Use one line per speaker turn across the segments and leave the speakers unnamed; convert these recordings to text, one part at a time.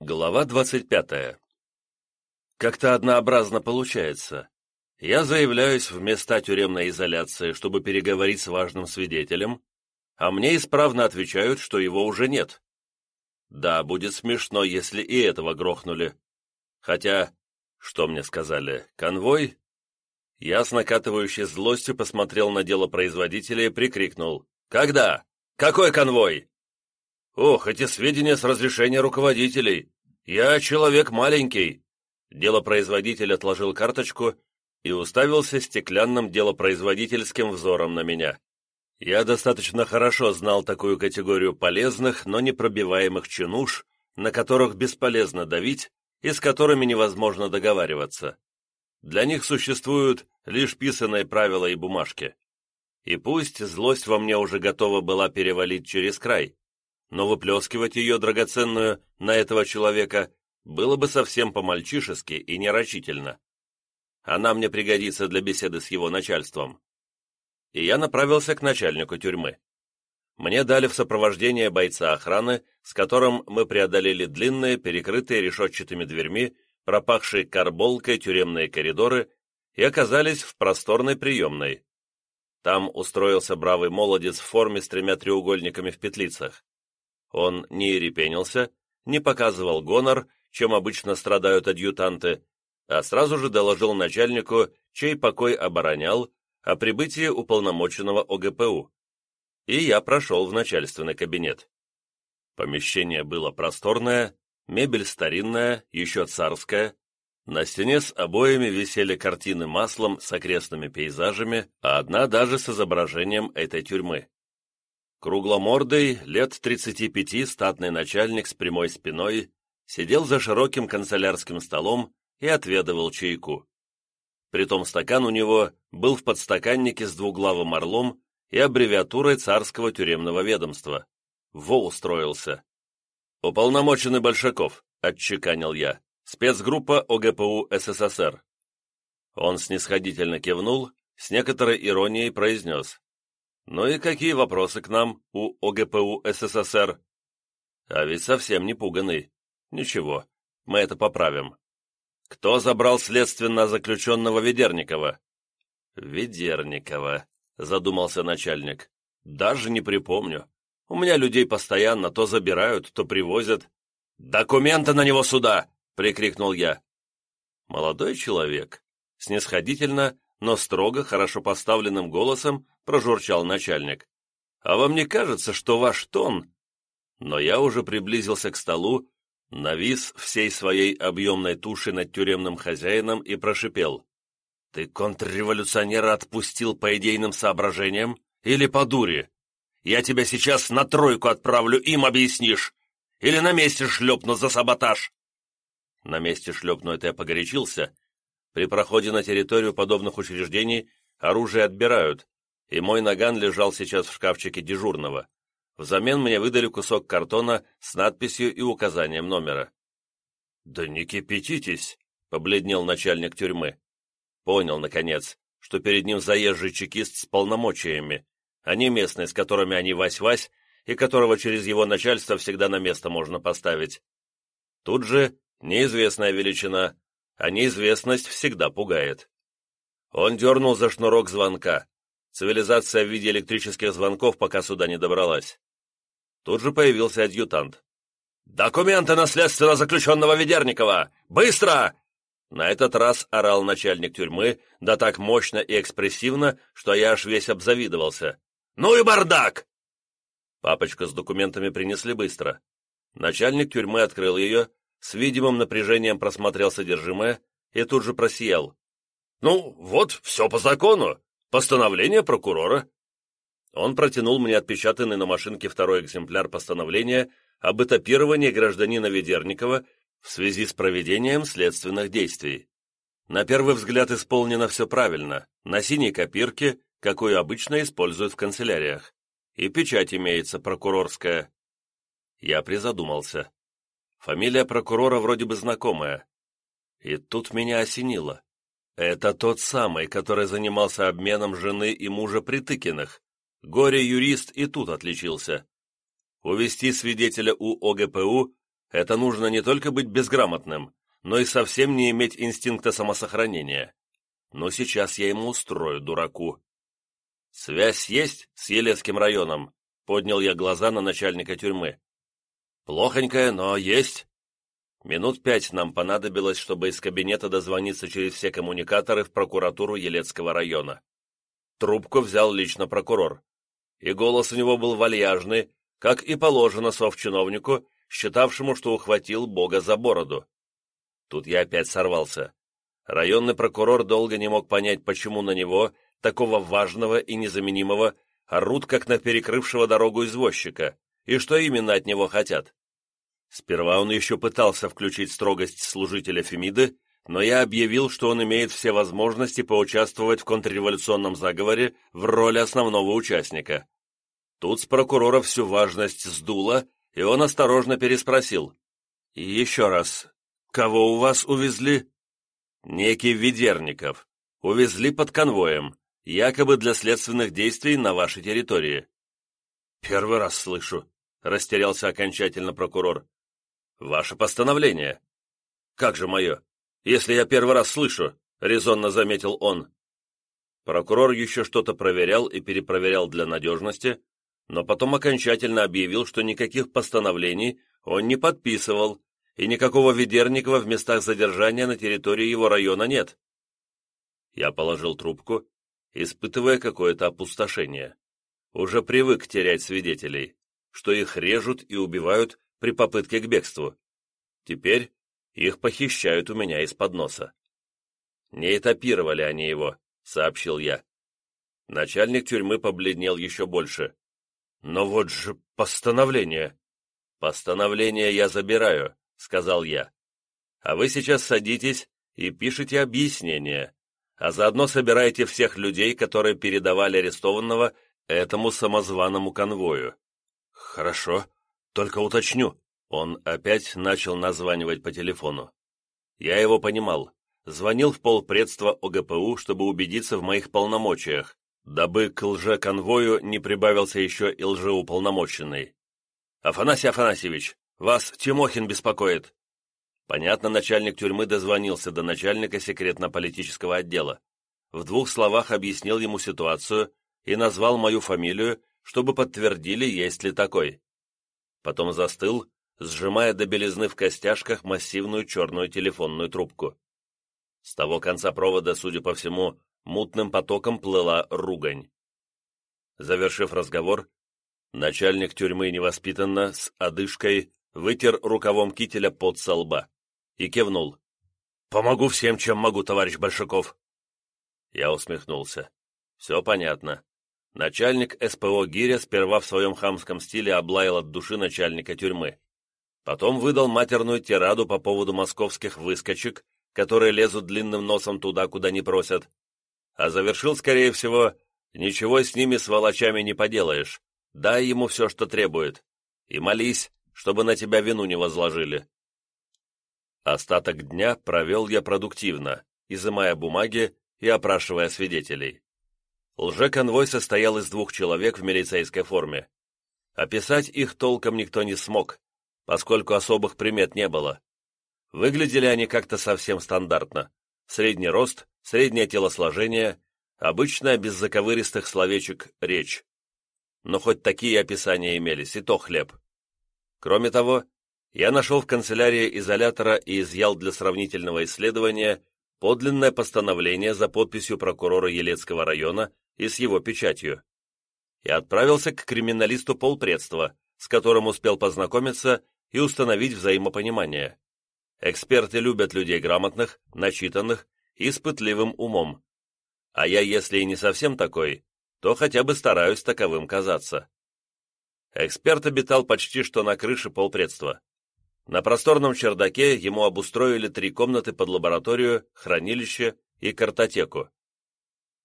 Глава 25. Как-то однообразно получается. Я заявляюсь в места тюремной изоляции, чтобы переговорить с важным свидетелем, а мне исправно отвечают, что его уже нет. Да, будет смешно, если и этого грохнули. Хотя, что мне сказали, конвой? Я с накатывающей злостью посмотрел на дело производителя и прикрикнул. «Когда? Какой конвой?» «Ох, эти сведения с разрешения руководителей! Я человек маленький!» Делопроизводитель отложил карточку и уставился стеклянным делопроизводительским взором на меня. Я достаточно хорошо знал такую категорию полезных, но непробиваемых чинуш, на которых бесполезно давить и с которыми невозможно договариваться. Для них существуют лишь писанные правила и бумажки. И пусть злость во мне уже готова была перевалить через край, но выплескивать ее драгоценную на этого человека было бы совсем по-мальчишески и нерачительно. Она мне пригодится для беседы с его начальством. И я направился к начальнику тюрьмы. Мне дали в сопровождение бойца охраны, с которым мы преодолели длинные, перекрытые решетчатыми дверьми, пропахшие карболкой тюремные коридоры и оказались в просторной приемной. Там устроился бравый молодец в форме с тремя треугольниками в петлицах. Он не ерепенился, не показывал гонор, чем обычно страдают адъютанты, а сразу же доложил начальнику, чей покой оборонял, о прибытии уполномоченного ОГПУ. И я прошел в начальственный кабинет. Помещение было просторное, мебель старинная, еще царская. На стене с обоями висели картины маслом с окрестными пейзажами, а одна даже с изображением этой тюрьмы. Кругломордый, лет 35, статный начальник с прямой спиной, сидел за широким канцелярским столом и отведывал чайку. Притом стакан у него был в подстаканнике с двуглавым орлом и аббревиатурой царского тюремного ведомства. Во устроился. «Уполномоченный Большаков», — отчеканил я, спецгруппа ОГПУ СССР. Он снисходительно кивнул, с некоторой иронией произнес. Ну и какие вопросы к нам у ОГПУ СССР? А ведь совсем не пуганный. Ничего, мы это поправим. Кто забрал следственно заключенного Ведерникова? Ведерникова, задумался начальник. Даже не припомню. У меня людей постоянно то забирают, то привозят. «Документы на него сюда!» — прикрикнул я. Молодой человек, снисходительно, но строго, хорошо поставленным голосом прожурчал начальник. «А вам не кажется, что ваш тон...» Но я уже приблизился к столу, навис всей своей объемной туши над тюремным хозяином и прошипел. «Ты контрреволюционера отпустил по идейным соображениям или по дуре? Я тебя сейчас на тройку отправлю, им объяснишь! Или на месте шлепну за саботаж!» На месте шлепну это я погорячился. При проходе на территорию подобных учреждений оружие отбирают, и мой наган лежал сейчас в шкафчике дежурного. Взамен мне выдали кусок картона с надписью и указанием номера. «Да не кипятитесь!» — побледнел начальник тюрьмы. Понял, наконец, что перед ним заезжий чекист с полномочиями, а не местный, с которыми они вась-вась, и которого через его начальство всегда на место можно поставить. Тут же неизвестная величина, а неизвестность всегда пугает. Он дернул за шнурок звонка, Цивилизация в виде электрических звонков пока сюда не добралась. Тут же появился адъютант. «Документы наследственно заключенного Ведерникова! Быстро!» На этот раз орал начальник тюрьмы, да так мощно и экспрессивно, что я аж весь обзавидовался. «Ну и бардак!» Папочку с документами принесли быстро. Начальник тюрьмы открыл ее, с видимым напряжением просмотрел содержимое и тут же просиял. «Ну, вот, все по закону. Постановление прокурора». Он протянул мне отпечатанный на машинке второй экземпляр постановления об этапировании гражданина Ведерникова в связи с проведением следственных действий. На первый взгляд исполнено все правильно, на синей копирке, какую обычно используют в канцеляриях. И печать имеется прокурорская. Я призадумался. Фамилия прокурора вроде бы знакомая. И тут меня осенило. Это тот самый, который занимался обменом жены и мужа Притыкиных. Горе-юрист и тут отличился. Увести свидетеля у ОГПУ это нужно не только быть безграмотным, но и совсем не иметь инстинкта самосохранения. Но сейчас я ему устрою, дураку. «Связь есть с Елецким районом?» — поднял я глаза на начальника тюрьмы. «Плохонькая, но есть». Минут пять нам понадобилось, чтобы из кабинета дозвониться через все коммуникаторы в прокуратуру Елецкого района. Трубку взял лично прокурор. И голос у него был вальяжный, как и положено совчиновнику, считавшему, что ухватил Бога за бороду. Тут я опять сорвался. Районный прокурор долго не мог понять, почему на него, такого важного и незаменимого, орут, как на перекрывшего дорогу извозчика, и что именно от него хотят. Сперва он еще пытался включить строгость служителя Фемиды, но я объявил, что он имеет все возможности поучаствовать в контрреволюционном заговоре в роли основного участника. Тут с прокурора всю важность сдуло, и он осторожно переспросил. «И еще раз, кого у вас увезли?» «Некий Ведерников. Увезли под конвоем, якобы для следственных действий на вашей территории». «Первый раз слышу», — растерялся окончательно прокурор. «Ваше постановление». «Как же мое? Если я первый раз слышу», — резонно заметил он. Прокурор еще что-то проверял и перепроверял для надежности, но потом окончательно объявил, что никаких постановлений он не подписывал, и никакого Ведерникова в местах задержания на территории его района нет. Я положил трубку, испытывая какое-то опустошение. Уже привык терять свидетелей, что их режут и убивают при попытке к бегству. Теперь их похищают у меня из-под носа. «Не этапировали они его», — сообщил я. Начальник тюрьмы побледнел еще больше. «Но вот же постановление!» «Постановление я забираю», — сказал я. «А вы сейчас садитесь и пишите объяснение, а заодно собираете всех людей, которые передавали арестованного этому самозваному конвою». «Хорошо», только уточню, он опять начал названивать по телефону. Я его понимал. Звонил в полпредства ОГПУ, чтобы убедиться в моих полномочиях, дабы к лже-конвою не прибавился еще и лжеуполномоченный. «Афанасий Афанасьевич, вас Тимохин беспокоит». Понятно, начальник тюрьмы дозвонился до начальника секретно-политического отдела. В двух словах объяснил ему ситуацию и назвал мою фамилию, чтобы подтвердили, есть ли такой потом застыл, сжимая до белизны в костяшках массивную черную телефонную трубку. С того конца провода, судя по всему, мутным потоком плыла ругань. Завершив разговор, начальник тюрьмы невоспитанно, с одышкой, вытер рукавом кителя под со лба и кивнул. «Помогу всем, чем могу, товарищ Большаков!» Я усмехнулся. «Все понятно. Начальник СПО Гиря сперва в своем хамском стиле облаял от души начальника тюрьмы. Потом выдал матерную тираду по поводу московских выскочек, которые лезут длинным носом туда, куда не просят. А завершил, скорее всего, ничего с ними, сволочами, не поделаешь. Дай ему все, что требует. И молись, чтобы на тебя вину не возложили. Остаток дня провел я продуктивно, изымая бумаги и опрашивая свидетелей. Лжеконвой состоял из двух человек в милицейской форме. Описать их толком никто не смог, поскольку особых примет не было. Выглядели они как-то совсем стандартно. Средний рост, среднее телосложение, обычная без заковыристых словечек речь. Но хоть такие описания имелись, и то хлеб. Кроме того, я нашел в канцелярии изолятора и изъял для сравнительного исследования подлинное постановление за подписью прокурора Елецкого района и с его печатью, и отправился к криминалисту полпредства, с которым успел познакомиться и установить взаимопонимание. Эксперты любят людей грамотных, начитанных и с пытливым умом. А я, если и не совсем такой, то хотя бы стараюсь таковым казаться. Эксперт обитал почти что на крыше полпредства. На просторном чердаке ему обустроили три комнаты под лабораторию, хранилище и картотеку.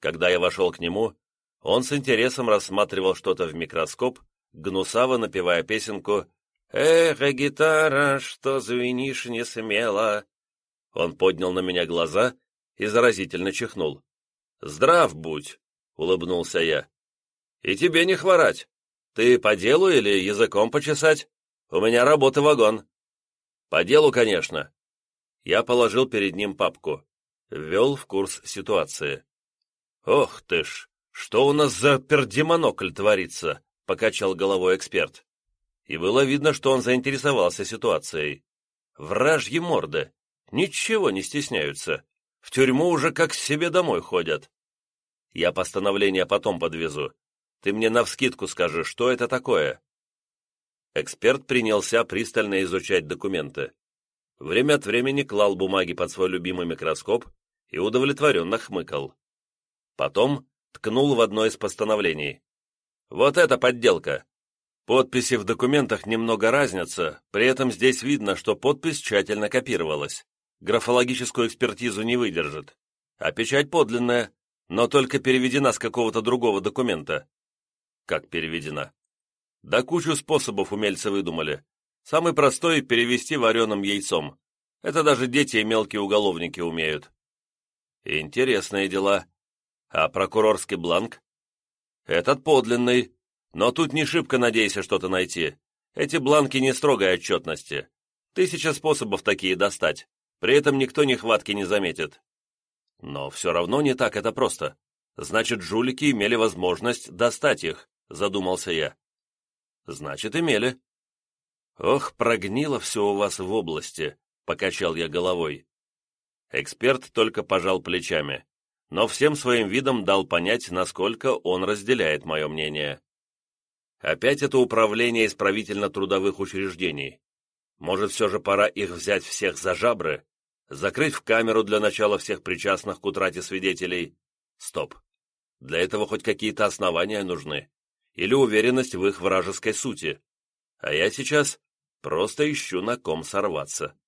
Когда я вошел к нему, он с интересом рассматривал что-то в микроскоп, гнусаво напевая песенку «Эх, гитара, что звенишь не смело!» Он поднял на меня глаза и заразительно чихнул. «Здрав будь!» — улыбнулся я. «И тебе не хворать. Ты по делу или языком почесать? У меня работа вагон». По делу, конечно. Я положил перед ним папку. Ввел в курс ситуации. Ох ты ж, что у нас за пердемонокль творится, покачал головой эксперт. И было видно, что он заинтересовался ситуацией. Вражьи морды. Ничего не стесняются. В тюрьму уже как себе домой ходят. Я постановление потом подвезу. Ты мне навскидку скажи, что это такое?» Эксперт принялся пристально изучать документы. Время от времени клал бумаги под свой любимый микроскоп и удовлетворенно хмыкал. Потом ткнул в одно из постановлений. «Вот это подделка! Подписи в документах немного разнятся, при этом здесь видно, что подпись тщательно копировалась. Графологическую экспертизу не выдержит. А печать подлинная, но только переведена с какого-то другого документа. Как переведена? Да кучу способов умельцы выдумали. Самый простой — перевести вареным яйцом. Это даже дети и мелкие уголовники умеют. Интересные дела. А прокурорский бланк? Этот подлинный. Но тут не шибко надейся что-то найти. Эти бланки не строгой отчетности. Тысяча способов такие достать. При этом никто нехватки не заметит. Но все равно не так это просто. Значит, жулики имели возможность достать их, задумался я. Значит, имели. Ох, прогнило все у вас в области, покачал я головой. Эксперт только пожал плечами, но всем своим видом дал понять, насколько он разделяет мое мнение. Опять это управление исправительно-трудовых учреждений. Может, все же пора их взять всех за жабры Закрыть в камеру для начала всех причастных к утрате свидетелей. Стоп. Для этого хоть какие-то основания нужны. Или уверенность в их вражеской сути. А я сейчас просто ищу на ком сорваться.